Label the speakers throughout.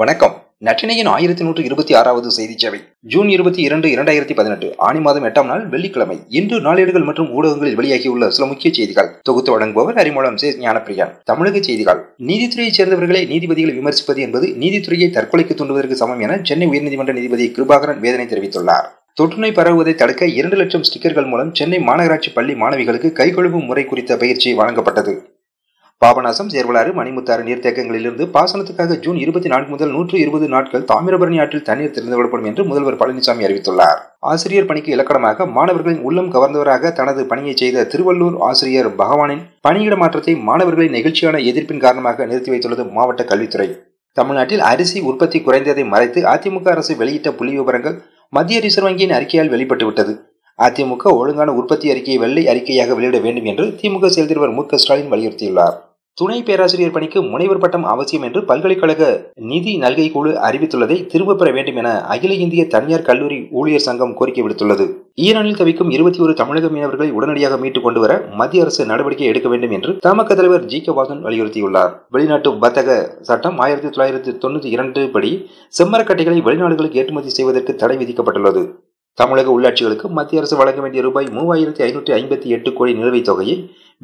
Speaker 1: வணக்கம் நற்றினையின் ஆயிரத்தி நூற்று இருபத்தி ஆறாவது செய்தி சேவை ஜூன் இருபத்தி இரண்டு இரண்டாயிரத்தி பதினெட்டு ஆணி மாதம் எட்டாம் நாள் வெள்ளிக்கிழமை இன்று நாளேடுகள் மற்றும் ஊடகங்களில் வெளியாகியுள்ள சில முக்கிய செய்திகள் தொகுத்து வழங்குபவர் அறிமுகம் சே தமிழக செய்திகள் நீதித்துறையைச் சேர்ந்தவர்களை நீதிபதிகளை விமர்சிப்பது என்பது நீதித்துறையை தற்கொலைக்கு தூண்டுவதற்கு சமம் என சென்னை உயர்நீதிமன்ற நீதிபதி கிருபாகரன் வேதனை தெரிவித்துள்ளார் தொற்றுநோய் பரவுவதை தடுக்க இரண்டு லட்சம் ஸ்டிக்கர்கள் மூலம் சென்னை மாநகராட்சி பள்ளி மாணவிகளுக்கு கைகொழுவு முறை குறித்த பயிற்சி வழங்கப்பட்டது பாபநாசம் சேர்வலாறு மணிமுத்தாறு நீர்த்தேக்கங்களிலிருந்து பாசனத்துக்காக ஜூன் இருபத்தி நான்கு முதல் நூற்று இருபது நாட்கள் தாமிரபரணி ஆற்றில் தண்ணீர் திறந்துவிடப்படும் என்று முதல்வர் பழனிசாமி அறிவித்துள்ளார் ஆசிரியர் பணிக்கு இலக்கணமாக மாணவர்களின் உள்ளம் கவர்ந்தவராக தனது பணியை செய்த திருவள்ளூர் ஆசிரியர் பகவானின் பணியிட மாற்றத்தை மாணவர்களின் நெகிழ்ச்சியான எதிர்ப்பின் காரணமாக நிறுத்தி வைத்துள்ளது மாவட்ட கல்வித்துறை தமிழ்நாட்டில் அரிசி உற்பத்தி குறைந்ததை மறைத்து அதிமுக அரசு வெளியிட்ட புள்ளி விவரங்கள் மத்திய ரிசர்வ் வங்கியின் அறிக்கையால் வெளிப்பட்டுவிட்டது அதிமுக ஒழுங்கான உற்பத்தி அறிக்கையை வெள்ளை அறிக்கையாக வெளியிட வேண்டும் என்று திமுக செயல் தலைவர் மு ஸ்டாலின் வலியுறுத்தியுள்ளார் துணை பேராசிரியர் பணிக்கு முனைவர் பட்டம் அவசியம் என்று பல்கலைக்கழக நிதி நல்கை குழு அறிவித்துள்ளதை திரும்பப் பெற வேண்டும் என அகில இந்திய தனியார் கல்லூரி ஊழியர் சங்கம் கோரிக்கை விடுத்துள்ளது ஈரானில் தவிக்கும் இருபத்தி ஒரு தமிழக மீனவர்களை உடனடியாக மீட்டுக் கொண்டு வர மத்திய அரசு நடவடிக்கை எடுக்க வேண்டும் என்று தமக தலைவர் ஜி கே வாசன் வலியுறுத்தியுள்ளார் வெளிநாட்டு வர்த்தக சட்டம் ஆயிரத்தி தொள்ளாயிரத்தி தொண்ணூத்தி இரண்டு படி செம்மரக்கட்டைகளை வெளிநாடுகளுக்கு ஏற்றுமதி செய்வதற்கு தடை விதிக்கப்பட்டுள்ளது தமிழக உள்ளாட்சிகளுக்கு மத்திய அரசு வழங்க வேண்டிய ரூபாய் மூவாயிரத்தி ஐநூற்றி ஐம்பத்தி எட்டு கோடி நிலுவைத் தொகையை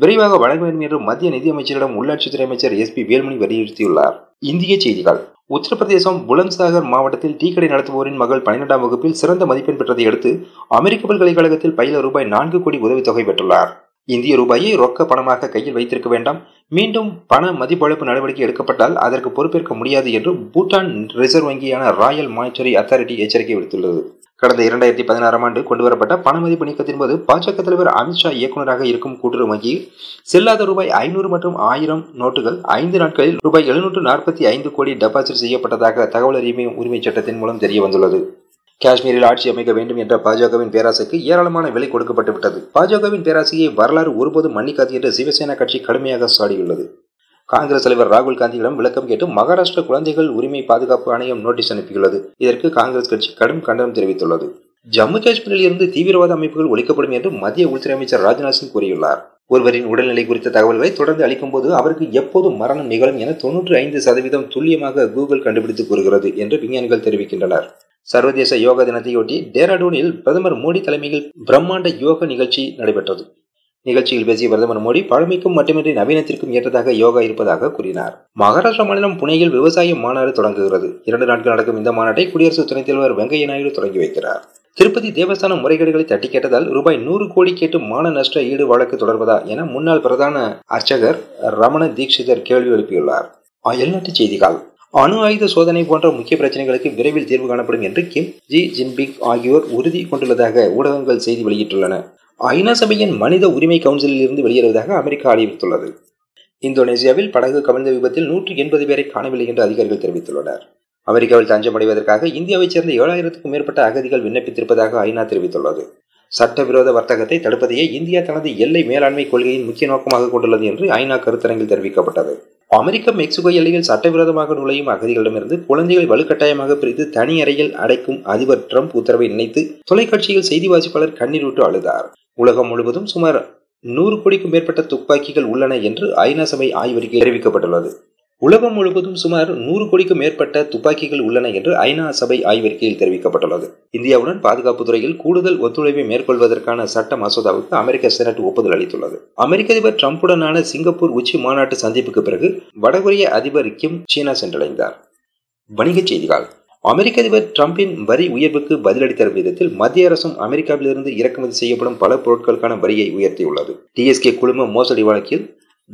Speaker 1: விரைவாக வழங்க வேண்டும் என்று மத்திய நிதியமைச்சரிடம் உள்ளாட்சித்துறை அமைச்சர் எஸ் பி வேல்மணி வலியுறுத்தியுள்ளார் இந்திய செய்திகள் உத்தரப்பிரதேசம் புலந்த்சாகர் மாவட்டத்தில் டீ கடை நடத்துவோரின் மகள் பன்னிரெண்டாம் வகுப்பில் சிறந்த மதிப்பெண் பெற்றதை அடுத்து அமெரிக்க பல்கலைக்கழகத்தில் பயில ரூபாய் நான்கு கோடி உதவித்தொகை பெற்றுள்ளார் இந்திய ரூபாயை ரொக்க பணமாக கையில் வைத்திருக்க வேண்டாம் மீண்டும் பண மதிப்பிழப்பு நடவடிக்கை எடுக்கப்பட்டால் அதற்கு பொறுப்பேற்க முடியாது என்று பூட்டான் ரிசர்வ் வங்கியான ராயல் மானிட்டரி அத்தாரிட்டி எச்சரிக்கை விடுத்துள்ளது கடந்த இரண்டாயிரத்தி பதினாறாம் ஆண்டு கொண்டுவரப்பட்ட பணமதிப்பு நீக்கத்தின் போது பாஜக தலைவர் அமித்ஷா இயக்குநராக இருக்கும் கூட்டுறவு வங்கி செல்லாத ரூபாய் ஐநூறு மற்றும் ஆயிரம் நோட்டுகள் ஐந்து நாட்களில் ரூபாய் எழுநூற்று நாற்பத்தி ஐந்து கோடி டெபாசிட் செய்யப்பட்டதாக தகவல் அறிமை உரிமை சட்டத்தின் மூலம் தெரிய வந்துள்ளது காஷ்மீரில் ஆட்சி அமைக்க வேண்டும் என்ற பாஜகவின் பேராசைக்கு ஏராளமான விலை கொடுக்கப்பட்டு விட்டது பாஜகவின் பேராசையை வரலாறு ஒருபோதும் மன்னிக்காது என்று சிவசேனா கட்சி கடுமையாக சாடியுள்ளது காங்கிரஸ் தலைவர் ராகுல் காந்தியிடம் விளக்கம் கேட்டு மகாராஷ்டிர குழந்தைகள் உரிமை பாதுகாப்பு ஆணையம் நோட்டீஸ் அனுப்பியுள்ளது இதற்கு காங்கிரஸ் கட்சி கடும் கண்டனம் தெரிவித்துள்ளது ஜம்மு காஷ்மீரில் இருந்து தீவிரவாத அமைப்புகள் ஒழிக்கப்படும் என்று மத்திய உள்துறை அமைச்சர் ராஜ்நாத் சிங் கூறியுள்ளார் ஒருவரின் உடல்நிலை குறித்த தகவல்களை தொடர்ந்து அளிக்கும் போது அவருக்கு எப்போதும் மரணம் நிகழும் என தொன்னூற்றி ஐந்து சதவீதம் துல்லியமாக கூகுள் கண்டுபிடித்து கூறுகிறது என்று விஞ்ஞானிகள் தெரிவிக்கின்றனர் சர்வதேச யோகா தினத்தையொட்டி டேராடூனில் பிரதமர் மோடி தலைமையில் பிரம்மாண்ட யோக நிகழ்ச்சி நடைபெற்றது நிகழ்ச்சியில் பேசிய பிரதமர் மோடி பழமைக்கும் மட்டுமின்றி நவீனத்திற்கும் ஏற்றதாக யோகா இருப்பதாக கூறினார் மகாராஷ்டிரா மாநிலம் புனேயில் விவசாய மாநாடு தொடங்குகிறது இரண்டு நாட்கள் நடக்கும் இந்த மாநாட்டை குடியரசு துணைத் தலைவர் வெங்கையா நாயுடு தொடங்கி வைக்கிறார் திருப்பதி தேவஸ்தான முறைகேடுகளை தட்டி கேட்டதால் ரூபாய் நூறு கோடி கேட்டு மான நஷ்ட ஈடு வழக்கு தொடர்வதா என முன்னாள் பிரதான அர்ச்சகர் ரமண தீட்சிதர் கேள்வி எழுப்பியுள்ளார் அயல்நாட்டு செய்திகள் அணு ஆயுத சோதனை போன்ற முக்கிய பிரச்சனைகளுக்கு விரைவில் தீர்வு காணப்படும் என்று கிம் ஜி ஜின்பிங் ஆகியோர் உறுதி கொண்டுள்ளதாக ஊடகங்கள் செய்தி வெளியிட்டுள்ளன ஐநா சபையின் மனித உரிமை கவுன்சிலில் இருந்து வெளியேறுவதாக அமெரிக்கா அறிவித்துள்ளது இந்தோனேசியாவில் படகு கவிழ்ந்த விபத்தில் நூற்றி எண்பது பேரை காணவில்லை என்று அதிகாரிகள் தெரிவித்துள்ளனர் அமெரிக்காவில் தஞ்சமடைவதற்காக இந்தியாவைச் சேர்ந்த ஏழாயிரத்துக்கும் மேற்பட்ட அகதிகள் விண்ணப்பித்திருப்பதாக ஐநா தெரிவித்துள்ளது சட்டவிரோத வர்த்தகத்தை தடுப்பதையே இந்தியா தனது எல்லை மேலாண்மை கொள்கையின் முக்கிய நோக்கமாக கொண்டுள்ளது என்று ஐநா கருத்தரங்கில் தெரிவிக்கப்பட்டது அமெரிக்க மெக்சிகோ எல்லையில் சட்டவிரோதமாக நுழையும் அகதிகளிடமிருந்து குழந்தைகளை வலுக்கட்டாயமாக பிரித்து தனி அறையில் அடைக்கும் அதிபர் டிரம்ப் உத்தரவை நினைத்து தொலைக்காட்சியில் செய்தி வாசிப்பாளர் கண்ணீர் விட்டு அழுதார் உலகம் முழுவதும் சுமார் நூறு கோடிக்கும் மேற்பட்ட துப்பாக்கிகள் உள்ளன என்று ஐநா சபை ஆய்வறிக்கை தெரிவிக்கப்பட்டுள்ளது உலகம் முழுவதும் சுமார் நூறு கோடிக்கும் மேற்பட்ட துப்பாக்கிகள் உள்ளன என்று ஐநா சபை ஆய்வறிக்கையில் தெரிவிக்கப்பட்டுள்ளது இந்தியாவுடன் பாதுகாப்பு துறையில் கூடுதல் ஒத்துழைப்பை மேற்கொள்வதற்கான சட்ட மசோதாவுக்கு அமெரிக்க செனட் ஒப்புதல் அளித்துள்ளது அமெரிக்க அதிபர் டிரம்புடனான சிங்கப்பூர் உச்சி மாநாட்டு சந்திப்புக்கு பிறகு வடகொரிய அதிபர் கிம் சீனா சென்றடைந்தார் வணிகச் செய்திகள் அமெரிக்க அதிபர் டிரம்பின் வரி உயர்வுக்கு பதிலடி தரும் விதத்தில் மத்திய அரசும் அமெரிக்காவிலிருந்து இறக்குமதி செய்யப்படும் பல பொருட்களுக்கான வரியை உயர்த்தியுள்ளது டிஎஸ்கே குழும மோசடி வழக்கில்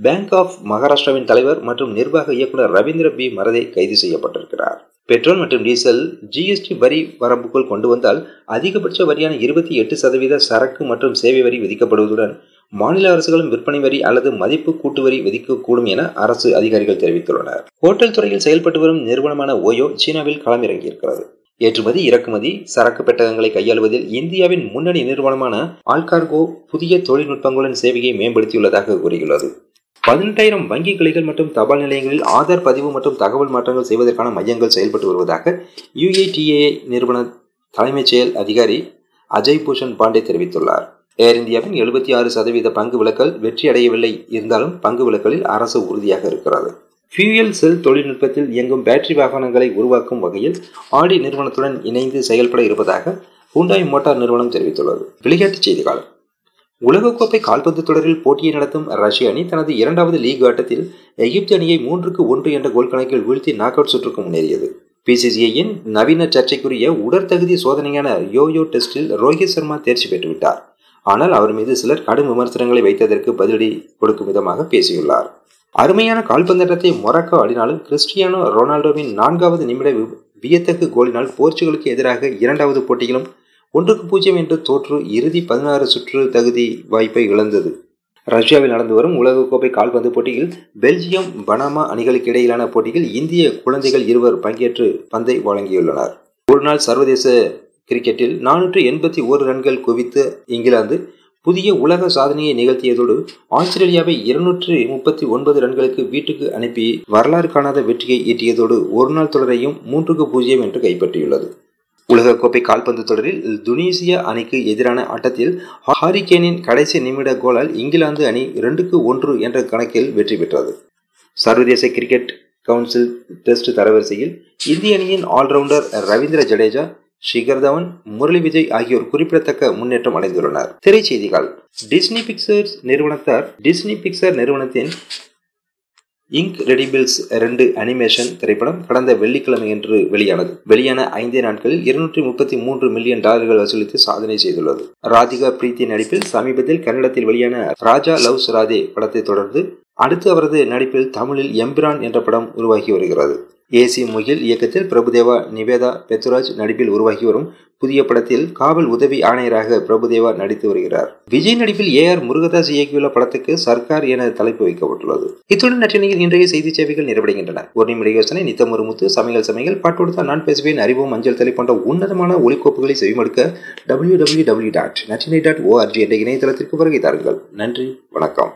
Speaker 1: பேங்க் ஆஃப் மகாராஷ்டிராவின் தலைவர் மற்றும் நிர்வாக இயக்குநர் ரவீந்திர பி மரதே கைது செய்யப்பட்டிருக்கிறார் பெட்ரோல் மற்றும் டீசல் ஜிஎஸ்டி வரி வரம்புக்குள் கொண்டு வந்தால் அதிகபட்ச வரியான இருபத்தி எட்டு சதவீத சரக்கு மற்றும் சேவை வரி விதிக்கப்படுவதுடன் மாநில அரசுகளும் விற்பனை வரி அல்லது மதிப்பு கூட்டு வரி விதிக்கக்கூடும் என அரசு அதிகாரிகள் தெரிவித்துள்ளனர் ஹோட்டல் துறையில் செயல்பட்டு வரும் நிறுவனமான ஓயோ சீனாவில் களமிறங்கியிருக்கிறது ஏற்றுமதி இறக்குமதி சரக்கு பெட்டகங்களை கையாளுவதில் இந்தியாவின் முன்னணி நிறுவனமான ஆல்கார்கோ புதிய தொழில்நுட்பங்களின் சேவையை மேம்படுத்தியுள்ளதாக கூறியுள்ளது பதினெட்டாயிரம் வங்கி கிளைகள் மற்றும் தபால் நிலையங்களில் ஆதார் பதிவு மற்றும் தகவல் மாற்றங்கள் செய்வதற்கான மையங்கள் செயல்பட்டு வருவதாக யுஏடிஏ நிறுவன தலைமைச் செயல் அதிகாரி அஜய் பூஷன் பாண்டே தெரிவித்துள்ளார் ஏர் இந்தியாவின் எழுபத்தி ஆறு சதவீத பங்கு விலக்கல் வெற்றியடையவில்லை இருந்தாலும் பங்கு விலக்கலில் அரசு உறுதியாக இருக்கிறது ஃபியூயல் செல் தொழில்நுட்பத்தில் இயங்கும் பேட்டரி வாகனங்களை உருவாக்கும் வகையில் ஆடி நிறுவனத்துடன் இணைந்து செயல்பட இருப்பதாக ஹூண்டாய் மோட்டார் நிறுவனம் தெரிவித்துள்ளது விளையாட்டுச் செய்திகள் உலகக்கோப்பை கால்பந்து தொடரில் போட்டியை நடத்தும் ரஷ்ய அணி தனது இரண்டாவது லீக் ஆட்டத்தில் எகிப்து அணியை மூன்றுக்கு ஒன்று என்ற கோல் கணக்கில் வீழ்த்தி நாக் அவுட் சுற்றுக்கு முன்னேறியது பிசிசிஐயின் நவீன சர்ச்சைக்குரிய உடற்தகுதி சோதனையான யோயோ டெஸ்டில் ரோஹித் சர்மா தேர்ச்சி பெற்றுவிட்டார் ஆனால் அவர் மீது சிலர் கடும் விமர்சனங்களை வைத்ததற்கு பதிலடி கொடுக்கும் விதமாக பேசியுள்ளார் அருமையான கால்பந்தாட்டத்தை மொராக்கோ ஆடினாலும் கிறிஸ்டியானோ ரொனால்டோவின் நான்காவது நிமிட வியத்தகு கோலினால் போர்ச்சுகலுக்கு எதிராக இரண்டாவது போட்டியிலும் ஒன்றுக்கு பூஜ்ஜியம் என்று தோற்று இறுதி பதினாறு சுற்று தகுதி வாய்ப்பை இழந்தது ரஷ்யாவில் நடந்து வரும் உலகக்கோப்பை கால்பந்து போட்டியில் பெல்ஜியம் பனாமா அணிகளுக்கு இடையிலான போட்டியில் இந்திய குழந்தைகள் இருவர் பங்கேற்று பந்தை வழங்கியுள்ளனர் ஒருநாள் சர்வதேச கிரிக்கெட்டில் நானூற்று எண்பத்தி ஓரு ரன்கள் குவித்து இங்கிலாந்து புதிய உலக சாதனையை நிகழ்த்தியதோடு ஆஸ்திரேலியாவை இருநூற்று முப்பத்தி ஒன்பது ரன்களுக்கு வீட்டுக்கு அனுப்பி வரலாறு காணாத வெற்றியை ஈட்டியதோடு ஒருநாள் தொடரையும் மூன்றுக்கு பூஜ்ஜியம் என்று கைப்பற்றியுள்ளது உலகக்கோப்பை கால்பந்து தொடரில் துனீசியா அணிக்கு எதிரான ஆட்டத்தில் ஹாரிகேனின் கடைசி நிமிட கோலால் இங்கிலாந்து அணி இரண்டுக்கு ஒன்று என்ற கணக்கில் வெற்றி பெற்றது சர்வதேச கிரிக்கெட் கவுன்சில் டெஸ்ட் தரவரிசையில் இந்திய அணியின் ஆல்ரவுண்டர் ரவீந்திர ஜடேஜா ஸ்ரீகர் தவன் முரளி விஜய் ஆகியோர் குறிப்பிடத்தக்க முன்னேற்றம் அடைந்துள்ளனர் திரைச்செய்திகள் டிஸ்னி பிக்சர்ஸ் நிறுவனத்தார் டிஸ்னி பிக்சர் நிறுவனத்தின் இங்க் ரெடிபிள்ஸ் ரெண்டு அனிமேஷன் திரைப்படம் கடந்த வெள்ளிக்கிழமை என்று வெளியானது வெளியான ஐந்தே நாட்களில் இருநூற்றி முப்பத்தி மூன்று மில்லியன் டாலர்கள் வசூலித்து சாதனை செய்துள்ளது ராதிகா பிரீத்தி நடிப்பில் சமீபத்தில் கன்னடத்தில் வெளியான ராஜா லவ்ஸ் ராதே படத்தை தொடர்ந்து அடுத்து அவரது நடிப்பில் தமிழில் எம்பிரான் என்ற படம் உருவாகி வருகிறது ஏசி முகில் இயக்கத்தில் பிரபுதேவா நிவேதா பெத்துராஜ் நடிப்பில் உருவாகி வரும் புதிய படத்தில் காவல் உதவி ஆணையராக பிரபுதேவா நடித்து வருகிறார் விஜய் நடிப்பில் ஏ ஆர் முருகதாஸ் இயக்கியுள்ள படத்துக்கு சர்க்கார் என தலைப்பு வைக்கப்பட்டுள்ளது இத்துடன் நற்றினையில் இன்றைய செய்தி சேவைகள் நிறைவடைகின்றன ஒரு நிமிட யோசனை நித்தம் ஒரு முத்து சமையல் சமையல் பாட்டு நான் பேசுவேன் அறிவோம் அஞ்சல் தலை போன்ற உன்னதமான ஒலிக்கோப்புகளை செய்யமடுக்க W W W dot Natrinai dot ORG என்ற இணையதளத்திற்கு வருகை தாருங்கள் நன்றி வணக்கம்